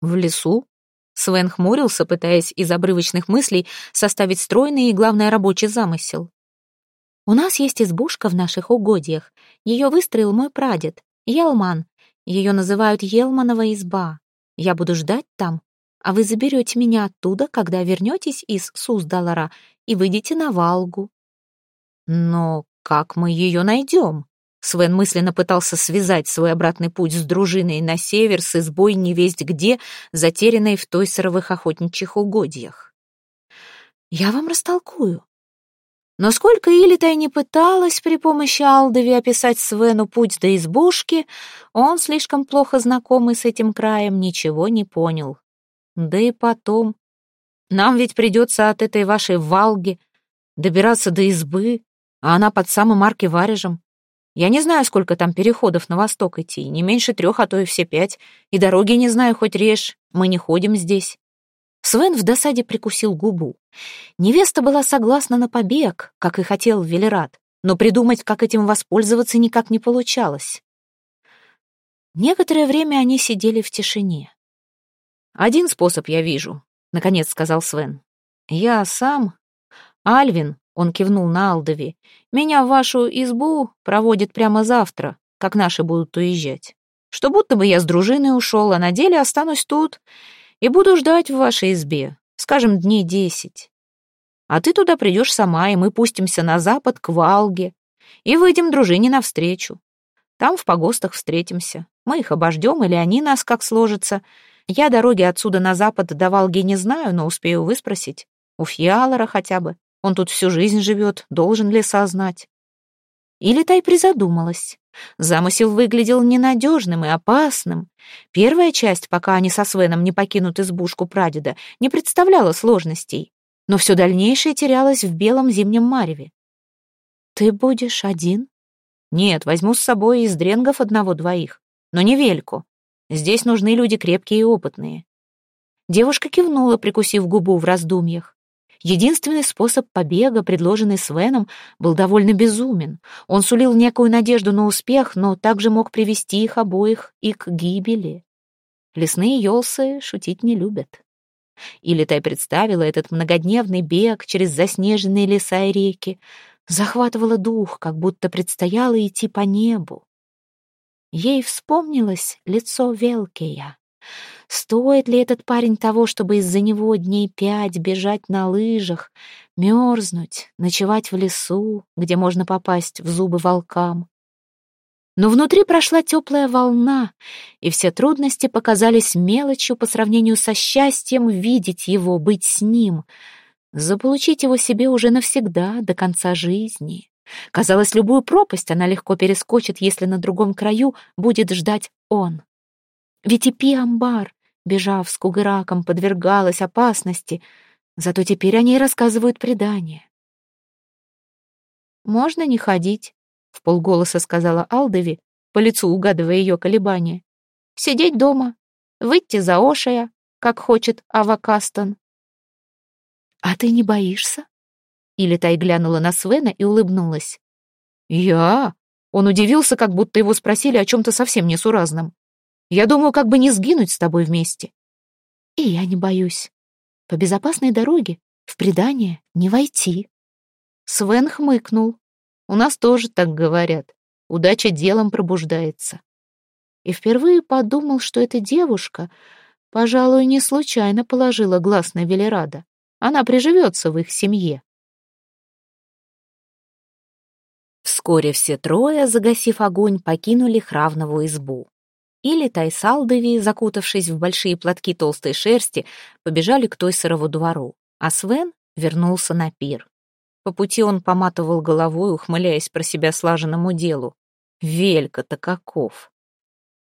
В лесу? Свен хмурился, пытаясь из обрывочных мыслей составить стройный и, главное, рабочий замысел. У нас есть избушка в наших угодьях. Ее выстроил мой прадед, Елман. Ее называют Елманова изба. Я буду ждать там, а вы заберете меня оттуда, когда вернетесь из Суздалара и выйдете на Валгу. Но как мы ее найдем? Свен мысленно пытался связать свой обратный путь с дружиной на север с избой невесть где, затерянной в той сыровых охотничьих угодьях. «Я вам растолкую. Но сколько Илитай не пыталась при помощи Алдови описать Свену путь до избушки, он, слишком плохо знакомый с этим краем, ничего не понял. Да и потом. Нам ведь придется от этой вашей Валги добираться до избы, а она под самым аркеварежем. Я не знаю, сколько там переходов на восток идти, не меньше трех, а то и все пять. И дороги не знаю, хоть режь, мы не ходим здесь. Свен в досаде прикусил губу. Невеста была согласна на побег, как и хотел Велерат, но придумать, как этим воспользоваться, никак не получалось. Некоторое время они сидели в тишине. «Один способ я вижу», — наконец сказал Свен. «Я сам...» «Альвин», — он кивнул на Алдови, «меня в вашу избу проводит прямо завтра, как наши будут уезжать. Что будто бы я с дружиной ушел, а на деле останусь тут и буду ждать в вашей избе, скажем, дней десять. А ты туда придешь сама, и мы пустимся на запад к Валге и выйдем дружине навстречу. Там в погостах встретимся. Мы их обождем, или они нас, как сложится. Я дороги отсюда на запад до Валги не знаю, но успею выспросить. У Фьялора хотя бы. Он тут всю жизнь живет, должен ли сознать. Или Тай призадумалась. Замысел выглядел ненадежным и опасным. Первая часть, пока они со Свеном не покинут избушку прадеда, не представляла сложностей, но все дальнейшее терялось в белом зимнем мареве. «Ты будешь один?» «Нет, возьму с собой из дренгов одного-двоих, но не Вельку. Здесь нужны люди крепкие и опытные». Девушка кивнула, прикусив губу в раздумьях. Единственный способ побега, предложенный Свеном, был довольно безумен. Он сулил некую надежду на успех, но также мог привести их обоих и к гибели. Лесные елсы шутить не любят. Или Тай представила этот многодневный бег через заснеженные леса и реки. Захватывала дух, как будто предстояло идти по небу. Ей вспомнилось лицо Велкея. Стоит ли этот парень того, чтобы из-за него дней пять бежать на лыжах, мерзнуть, ночевать в лесу, где можно попасть в зубы волкам? Но внутри прошла теплая волна, и все трудности показались мелочью по сравнению со счастьем видеть его, быть с ним, заполучить его себе уже навсегда, до конца жизни. Казалось, любую пропасть она легко перескочит, если на другом краю будет ждать он. Ведь и Пиамбар, бежав с Кугыраком, подвергалась опасности, зато теперь о ней рассказывают предания. «Можно не ходить», — в полголоса сказала Алдови, по лицу угадывая ее колебания. «Сидеть дома, выйти за Ошая, как хочет Авакастон». «А ты не боишься?» Или Тай глянула на Свена и улыбнулась. «Я?» Он удивился, как будто его спросили о чем-то совсем несуразном. Я думаю, как бы не сгинуть с тобой вместе. И я не боюсь. По безопасной дороге в предание не войти. Свен хмыкнул. У нас тоже так говорят. Удача делом пробуждается. И впервые подумал, что эта девушка, пожалуй, не случайно положила глаз на Велерада. Она приживется в их семье. Вскоре все трое, загасив огонь, покинули хравнову избу. Или Тайсалдови, закутавшись в большие платки толстой шерсти, побежали к той сырову двору, а Свен вернулся на пир. По пути он поматывал головой, ухмыляясь про себя слаженному делу. Велька-то каков!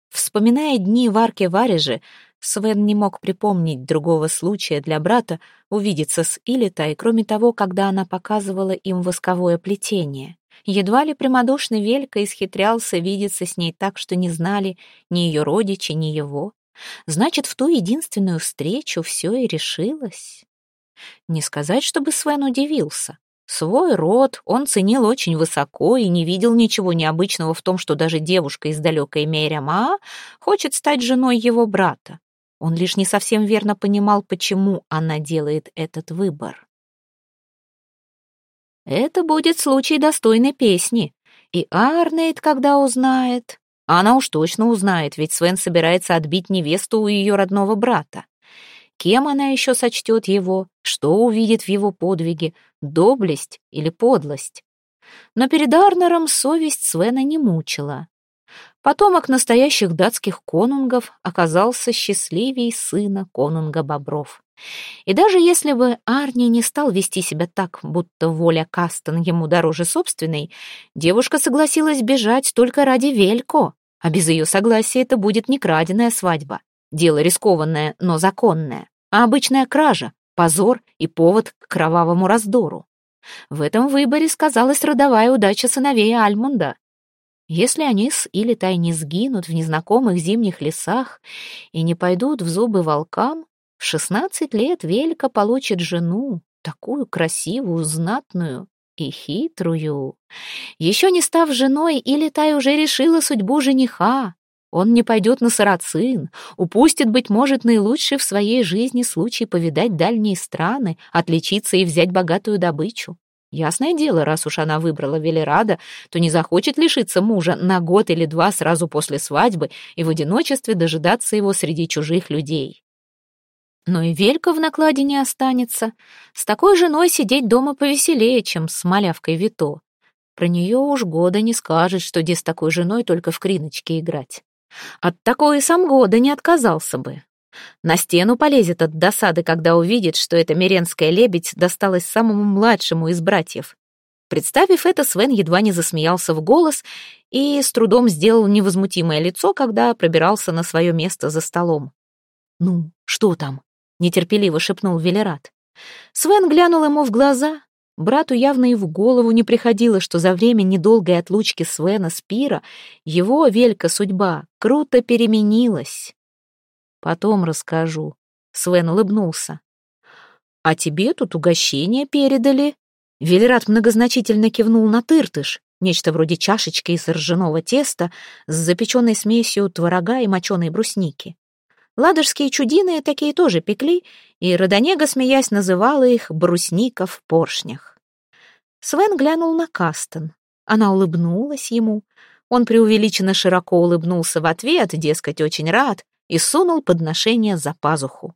Вспоминая дни в арке Варежи, Свен не мог припомнить другого случая для брата увидеться с Илитой, кроме того, когда она показывала им восковое плетение. Едва ли прямодушный Велька исхитрялся видеться с ней так, что не знали ни ее родичи, ни его. Значит, в ту единственную встречу все и решилось. Не сказать, чтобы Свен удивился. Свой род он ценил очень высоко и не видел ничего необычного в том, что даже девушка из далекой Меряма хочет стать женой его брата. Он лишь не совсем верно понимал, почему она делает этот выбор. Это будет случай достойной песни. И Арнейд, когда узнает... Она уж точно узнает, ведь Свен собирается отбить невесту у ее родного брата. Кем она еще сочтет его, что увидит в его подвиге, доблесть или подлость? Но перед Арнером совесть Свена не мучила. Потомок настоящих датских конунгов оказался счастливей сына конунга Бобров. И даже если бы Арни не стал вести себя так, будто воля Кастон ему дороже собственной, девушка согласилась бежать только ради Велько, а без ее согласия это будет не краденая свадьба. Дело рискованное, но законное, а обычная кража, позор и повод к кровавому раздору. В этом выборе сказалась родовая удача сыновей Альмунда. Если они с Илитай не сгинут в незнакомых зимних лесах и не пойдут в зубы волкам, в шестнадцать лет Велька получит жену, такую красивую, знатную и хитрую. Еще не став женой, Илитай уже решила судьбу жениха. Он не пойдет на сарацин, упустит, быть может, наилучший в своей жизни случай повидать дальние страны, отличиться и взять богатую добычу. Ясное дело, раз уж она выбрала Велерада, то не захочет лишиться мужа на год или два сразу после свадьбы и в одиночестве дожидаться его среди чужих людей. Но и Велька в накладе не останется. С такой женой сидеть дома повеселее, чем с малявкой Вито. Про нее уж года не скажешь, что где с такой женой только в криночке играть. От такой и сам года не отказался бы. На стену полезет от досады, когда увидит, что эта меренская лебедь досталась самому младшему из братьев. Представив это, Свен едва не засмеялся в голос и с трудом сделал невозмутимое лицо, когда пробирался на свое место за столом. «Ну, что там?» — нетерпеливо шепнул Велерат. Свен глянул ему в глаза. Брату явно и в голову не приходило, что за время недолгой отлучки Свена с пира его, Велька, судьба круто переменилась. Потом расскажу. Свен улыбнулся. А тебе тут угощение передали? Велерат многозначительно кивнул на тыртыш, нечто вроде чашечки из ржаного теста с запеченной смесью творога и моченой брусники. Ладожские чудины такие тоже пекли, и Родонега, смеясь, называла их брусника в поршнях. Свен глянул на Кастен. Она улыбнулась ему. Он преувеличенно широко улыбнулся в ответ, дескать, очень рад, и сунул подношение за пазуху.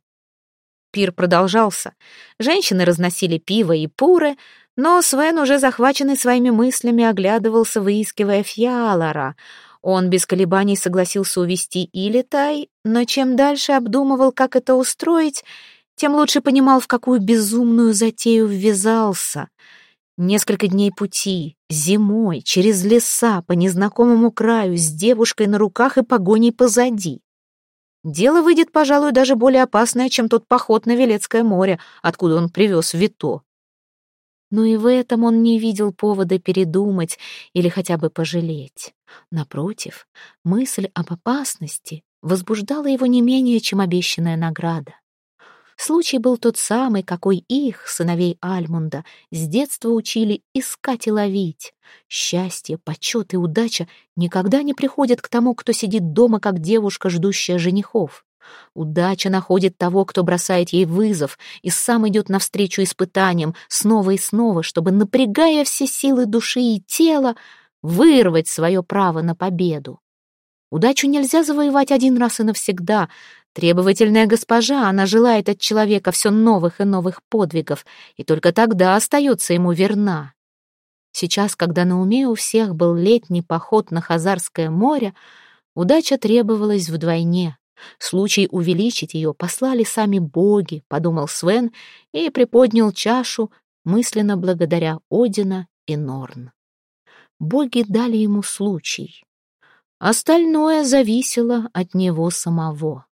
Пир продолжался. Женщины разносили пиво и пуры, но Свен, уже захваченный своими мыслями, оглядывался, выискивая Фьялора. Он без колебаний согласился увести Илитай, но чем дальше обдумывал, как это устроить, тем лучше понимал, в какую безумную затею ввязался. Несколько дней пути, зимой, через леса, по незнакомому краю, с девушкой на руках и погоней позади. Дело выйдет, пожалуй, даже более опасное, чем тот поход на Велецкое море, откуда он привез Вито. Но и в этом он не видел повода передумать или хотя бы пожалеть. Напротив, мысль об опасности возбуждала его не менее, чем обещанная награда. Случай был тот самый, какой их, сыновей Альмунда, с детства учили искать и ловить. Счастье, почет и удача никогда не приходят к тому, кто сидит дома, как девушка, ждущая женихов. Удача находит того, кто бросает ей вызов, и сам идет навстречу испытаниям снова и снова, чтобы, напрягая все силы души и тела, вырвать свое право на победу. Удачу нельзя завоевать один раз и навсегда, Требовательная госпожа, она желает от человека все новых и новых подвигов, и только тогда остается ему верна. Сейчас, когда на уме у всех был летний поход на Хазарское море, удача требовалась вдвойне. Случай увеличить ее послали сами боги, подумал Свен и приподнял чашу, мысленно благодаря Одина и Норн. Боги дали ему случай. Остальное зависело от него самого.